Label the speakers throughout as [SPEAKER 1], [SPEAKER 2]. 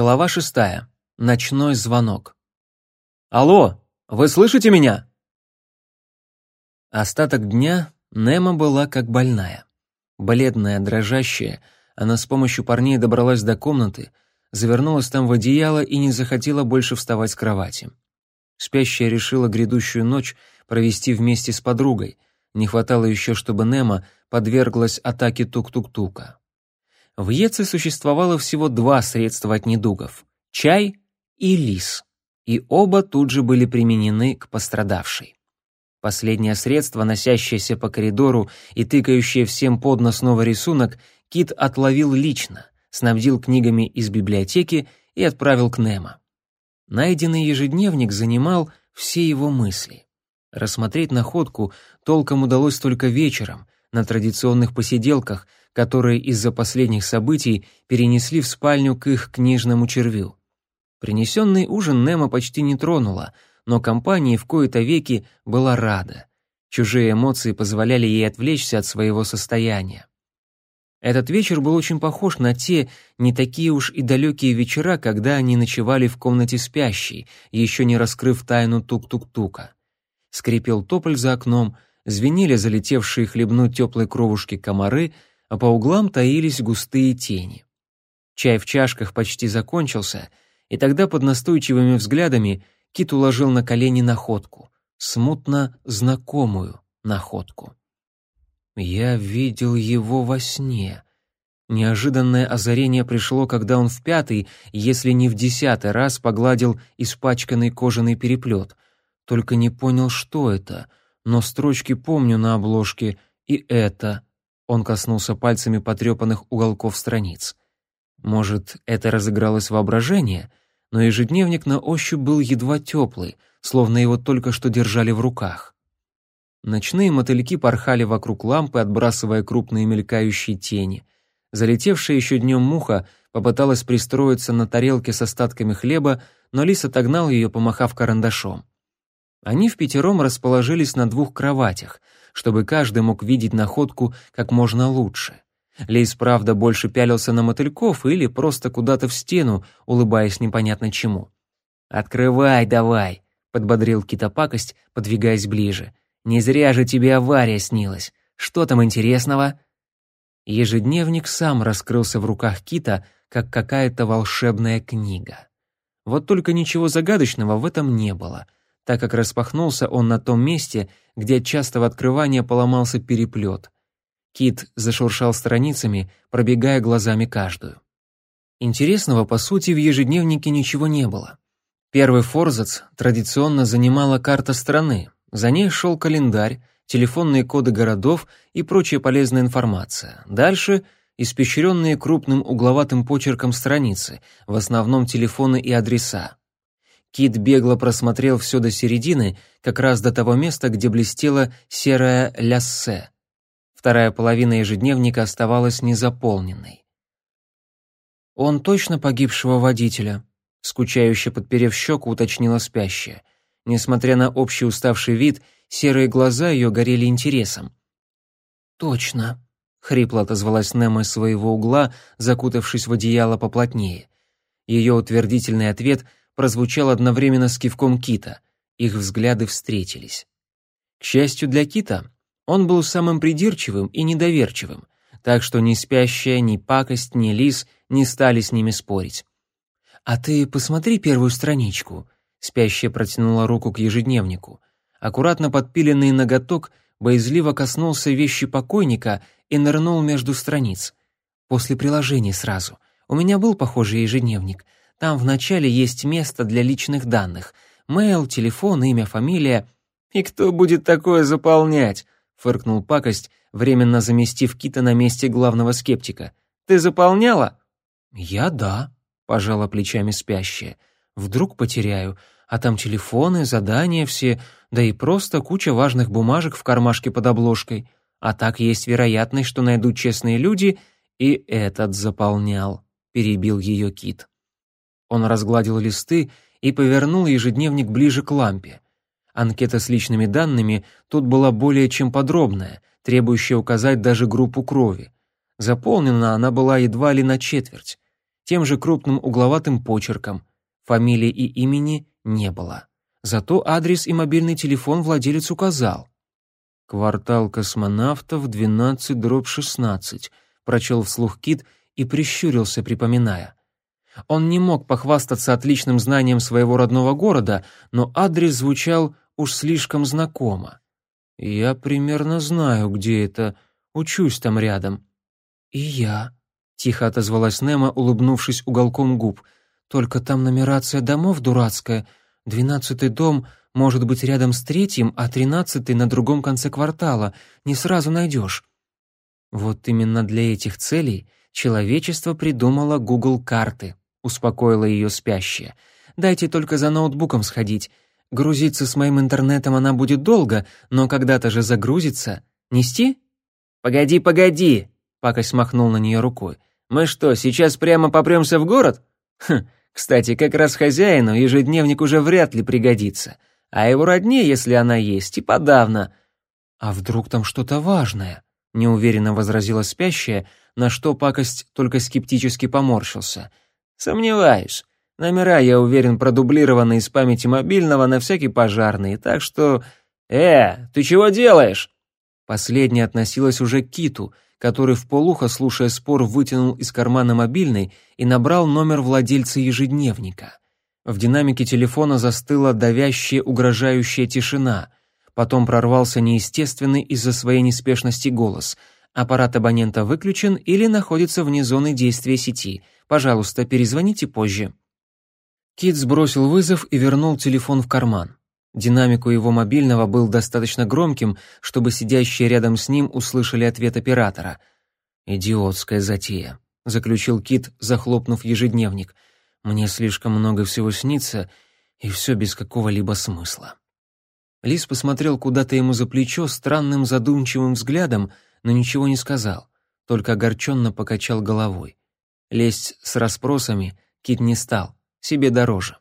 [SPEAKER 1] Глава шестая. Ночной звонок. «Алло, вы слышите меня?» Остаток дня Немо была как больная. Бледная, дрожащая, она с помощью парней добралась до комнаты, завернулась там в одеяло и не захотела больше вставать с кровати. Спящая решила грядущую ночь провести вместе с подругой. Не хватало еще, чтобы Немо подверглась атаке тук-тук-тука. В Еце существовало всего два средства от недугов — чай и лис, и оба тут же были применены к пострадавшей. Последнее средство, носящееся по коридору и тыкающее всем под нос новый рисунок, Кит отловил лично, снабдил книгами из библиотеки и отправил к Немо. Найденный ежедневник занимал все его мысли. Рассмотреть находку толком удалось только вечером, на традиционных посиделках, которые из-за последних событий перенесли в спальню к их книжному червю. Принесенный ужин Немо почти не тронула, но компания в кои-то веки была рада. Чужие эмоции позволяли ей отвлечься от своего состояния. Этот вечер был очень похож на те не такие уж и далекие вечера, когда они ночевали в комнате спящей, еще не раскрыв тайну тук-тук-тука. Скрипел тополь за окном, звенели залетевшие хлебнуть теплой кровушки комары — а по углам таились густые тени. Чай в чашках почти закончился, и тогда под настойчивыми взглядами Кит уложил на колени находку, смутно знакомую находку. «Я видел его во сне», Неожиданное озарение пришло, когда он в пятый, если не в десятый раз погладил испачканный кожаный переплет. Только не понял, что это, но строчки помню на обложке, и это он коснулся пальцами потрепанных уголков страниц. Может, это разыгралось воображение, но ежедневник на ощупь был едва теплый, словно его только что держали в руках. Ночные мотыльки порхали вокруг лампы, отбрасывая крупные мелькающие тени. Залетевшая еще днем муха попыталась пристроиться на тарелке с остатками хлеба, но лис отогнал ее, помахав карандашом. Они в пятером расположились на двух кроватях, чтобы каждый мог видеть находку как можно лучше. Лейс, правда, больше пялился на мотыльков или просто куда-то в стену, улыбаясь непонятно чему. «Открывай давай», — подбодрил китопакость, подвигаясь ближе. «Не зря же тебе авария снилась. Что там интересного?» Ежедневник сам раскрылся в руках кита, как какая-то волшебная книга. Вот только ничего загадочного в этом не было — так как распахнулся он на том месте, где от частого открывания поломался переплет. Кит зашуршал страницами, пробегая глазами каждую. Интересного, по сути, в ежедневнике ничего не было. Первый форзац традиционно занимала карта страны, за ней шел календарь, телефонные коды городов и прочая полезная информация. Дальше — испещренные крупным угловатым почерком страницы, в основном телефоны и адреса. Кит бегло просмотрел все до середины, как раз до того места, где блестела серая ляссе. Вторая половина ежедневника оставалась незаполненной. «Он точно погибшего водителя?» — скучающе подперев щеку, уточнила спящая. Несмотря на общий уставший вид, серые глаза ее горели интересом. «Точно», — хрипло отозвалась Немо из своего угла, закутавшись в одеяло поплотнее. Ее утвердительный ответ прозвучал одновременно с кивком Кита. Их взгляды встретились. К счастью для Кита, он был самым придирчивым и недоверчивым, так что ни спящая, ни пакость, ни лис не стали с ними спорить. «А ты посмотри первую страничку», — спящая протянула руку к ежедневнику. Аккуратно подпиленный ноготок боязливо коснулся вещи покойника и нырнул между страниц. После приложения сразу. У меня был похожий ежедневник — там вначале есть место для личных данных. Мейл, телефон, имя, фамилия. «И кто будет такое заполнять?» — фыркнул пакость, временно заместив Кита на месте главного скептика. «Ты заполняла?» «Я да», — пожала плечами спящая. «Вдруг потеряю, а там телефоны, задания все, да и просто куча важных бумажек в кармашке под обложкой. А так есть вероятность, что найдут честные люди, и этот заполнял», — перебил ее Кит. Он разгладил листы и повернул ежедневник ближе к лампе. Анкета с личными данными тут была более чем подробная, требующая указать даже группу крови. Заполнена она была едва ли на четверть. тем же крупным угловатым почерком. Фамилии и имени не было. Зато адрес и мобильный телефон владелец указал. «Квартал космонавтов, 12, дробь 16», — прочел вслух Кит и прищурился, припоминая. Он не мог похвастаться отличным знанием своего родного города, но адрес звучал уж слишком знакомо. «Я примерно знаю, где это. Учусь там рядом». «И я», — тихо отозвалась Немо, улыбнувшись уголком губ. «Только там нумерация домов дурацкая. Двенадцатый дом может быть рядом с третьим, а тринадцатый на другом конце квартала. Не сразу найдешь». Вот именно для этих целей человечество придумало Google карты, успокоила ее спящая. Дайте только за ноутбуком сходить. Грузиться с моим интернетом она будет долго, но когда-то же загрузится. Нести? Погоди, погоди, Пакость махнул на нее рукой. Мы что, сейчас прямо попремся в город? Хм, кстати, как раз хозяину ежедневник уже вряд ли пригодится. А его родне, если она есть, и подавно. А вдруг там что-то важное? неуверенно возразила спящая, на что пакость только скептически поморщился. Сомневаюсь. Номера, я уверен, продублированы из памяти мобильного на всякий пожарный, так что... Э, ты чего делаешь? Последняя относилась уже к Киту, который в полухо, слушая спор, вытянул из кармана мобильный и набрал номер владельца ежедневника. В динамике телефона застыла давящая, угрожающая тишина. Потом прорвался неестественный из-за своей неспешности голос. Аппарат абонента выключен или находится вне зоны действия сети. Пожалуйста, перезвоните позже. Кит сбросил вызов и вернул телефон в карман. Динамик у его мобильного был достаточно громким, чтобы сидящие рядом с ним услышали ответ оператора. «Идиотская затея», — заключил Кит, захлопнув ежедневник. «Мне слишком много всего снится, и все без какого-либо смысла». Лис посмотрел куда-то ему за плечо странным задумчивым взглядом, но ничего не сказал, только огорченно покачал головой. Лезть с расспросами Кит не стал, себе дороже.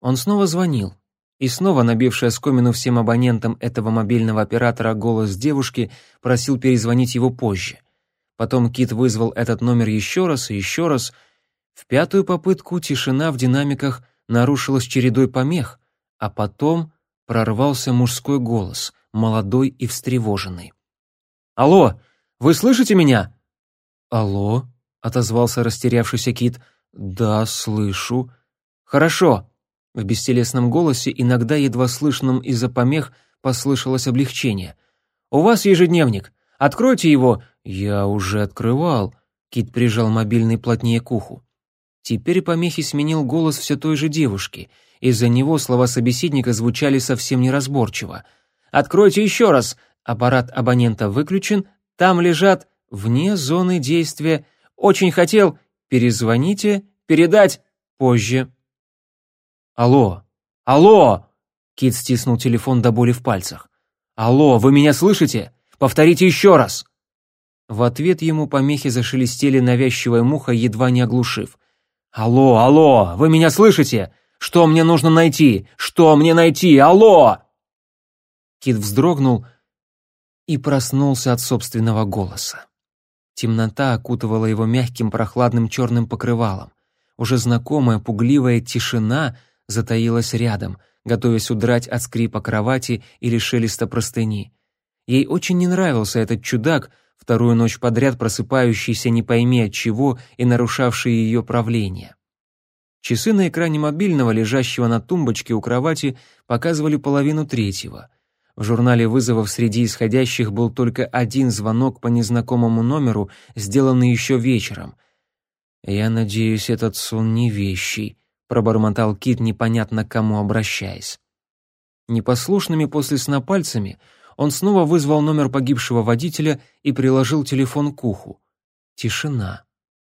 [SPEAKER 1] Он снова звонил, и снова набивший оскомину всем абонентам этого мобильного оператора голос девушки просил перезвонить его позже. Потом Кит вызвал этот номер еще раз и еще раз. В пятую попытку тишина в динамиках нарушилась чередой помех, а потом прорвался мужской голос, молодой и встревоженный. «Алло, вы слышите меня?» «Алло», — отозвался растерявшийся Кит. «Да, слышу». «Хорошо». В бестелесном голосе, иногда едва слышном из-за помех, послышалось облегчение. «У вас ежедневник. Откройте его». «Я уже открывал». Кит прижал мобильный плотнее к уху. Теперь помехи сменил голос все той же девушки — из-за него слова собеседника звучали совсем неразборчиво. «Откройте еще раз! Аппарат абонента выключен, там лежат вне зоны действия. Очень хотел. Перезвоните, передать позже». «Алло! Алло!» Кит стиснул телефон до боли в пальцах. «Алло, вы меня слышите? Повторите еще раз!» В ответ ему помехи зашелестели навязчивая муха, едва не оглушив. «Алло, алло, вы меня слышите? Что мне нужно найти? Что мне найти? Алло!» Кит вздрогнул и проснулся от собственного голоса. Темнота окутывала его мягким прохладным черным покрывалом. Уже знакомая пугливая тишина затаилась рядом, готовясь удрать от скрипа кровати или шелеста простыни. Ей очень не нравился этот чудак, вторую ночь подряд просыпающийся не пойми от чего и нарушавший ее правление. Часы на экране мобильного, лежащего на тумбочке у кровати, показывали половину третьего. В журнале вызовов среди исходящих был только один звонок по незнакомому номеру, сделанный еще вечером. «Я надеюсь, этот сон не вещий», — пробормотал Кит, непонятно к кому обращаясь. Непослушными после сна пальцами он снова вызвал номер погибшего водителя и приложил телефон к уху. Тишина.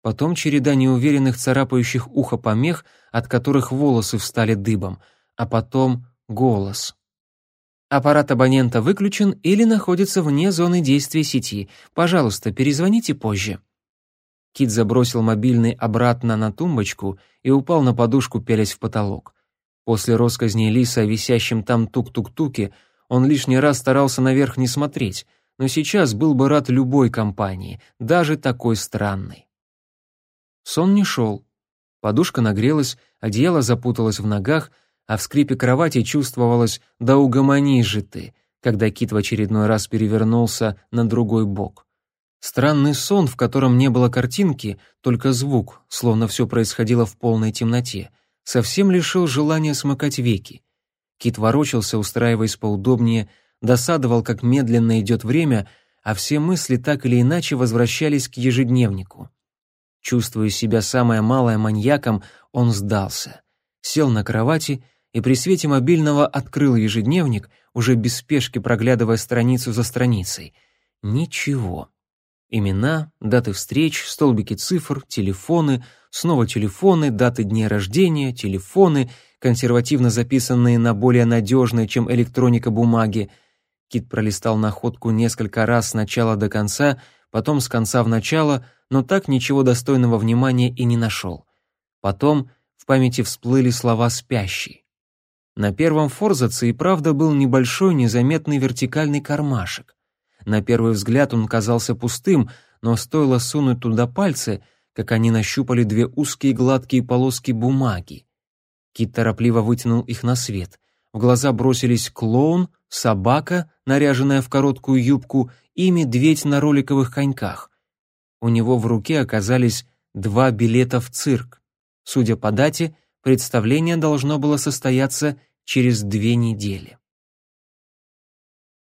[SPEAKER 1] Потом череда неуверенных царапающих ухо помех, от которых волосы встали дыбом, а потом голос. Аппарат абонента выключен или находится вне зоны действия сети. Пожалуйста, перезвоните позже. Кит забросил мобильный обратно на тумбочку и упал на подушку, пялясь в потолок. После россказней Лиса о висящем там тук-тук-туке он лишний раз старался наверх не смотреть, но сейчас был бы рад любой компании, даже такой странной. Сон не шел. Подушка нагрелась, одеяло запуталось в ногах, а в скрипе кровати чувствовалось «да угомонись же ты», когда кит в очередной раз перевернулся на другой бок. Странный сон, в котором не было картинки, только звук, словно все происходило в полной темноте, совсем лишил желания смыкать веки. Кит ворочался, устраиваясь поудобнее, досадовал, как медленно идет время, а все мысли так или иначе возвращались к ежедневнику. Чувствуя себя самое малое маньяком, он сдался. Сел на кровати и при свете мобильного открыл ежедневник, уже без спешки проглядывая страницу за страницей. Ничего. Имена, даты встреч, столбики цифр, телефоны, снова телефоны, даты дней рождения, телефоны, консервативно записанные на более надежные, чем электроника бумаги. Кит пролистал находку несколько раз с начала до конца, потом с конца в начало, но так ничего достойного внимания и не нашел. Потом в памяти всплыли слова «спящий». На первом форзаце и правда был небольшой незаметный вертикальный кармашек. На первый взгляд он казался пустым, но стоило сунуть туда пальцы, как они нащупали две узкие гладкие полоски бумаги. Кит торопливо вытянул их на свет. В глаза бросились клоун, собака, наряженная в короткую юбку, и медведь на роликовых коньках. У него в руке оказались два билета в цирк. Судя по дате, представление должно было состояться через две недели.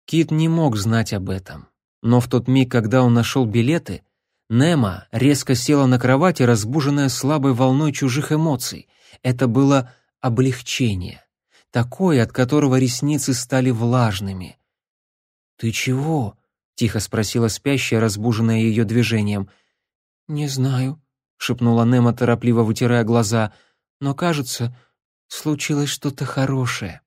[SPEAKER 1] Кит не мог знать об этом. Но в тот миг, когда он нашел билеты, Нема резко села на кровати, разбуженная слабой волной чужих эмоций. Это было облегчение. Такое, от которого ресницы стали влажными. «Ты чего?» — тихо спросила спящая, разбуженная ее движением. «Не знаю», — шепнула Нема, торопливо вытирая глаза. «Но, кажется, случилось что-то хорошее».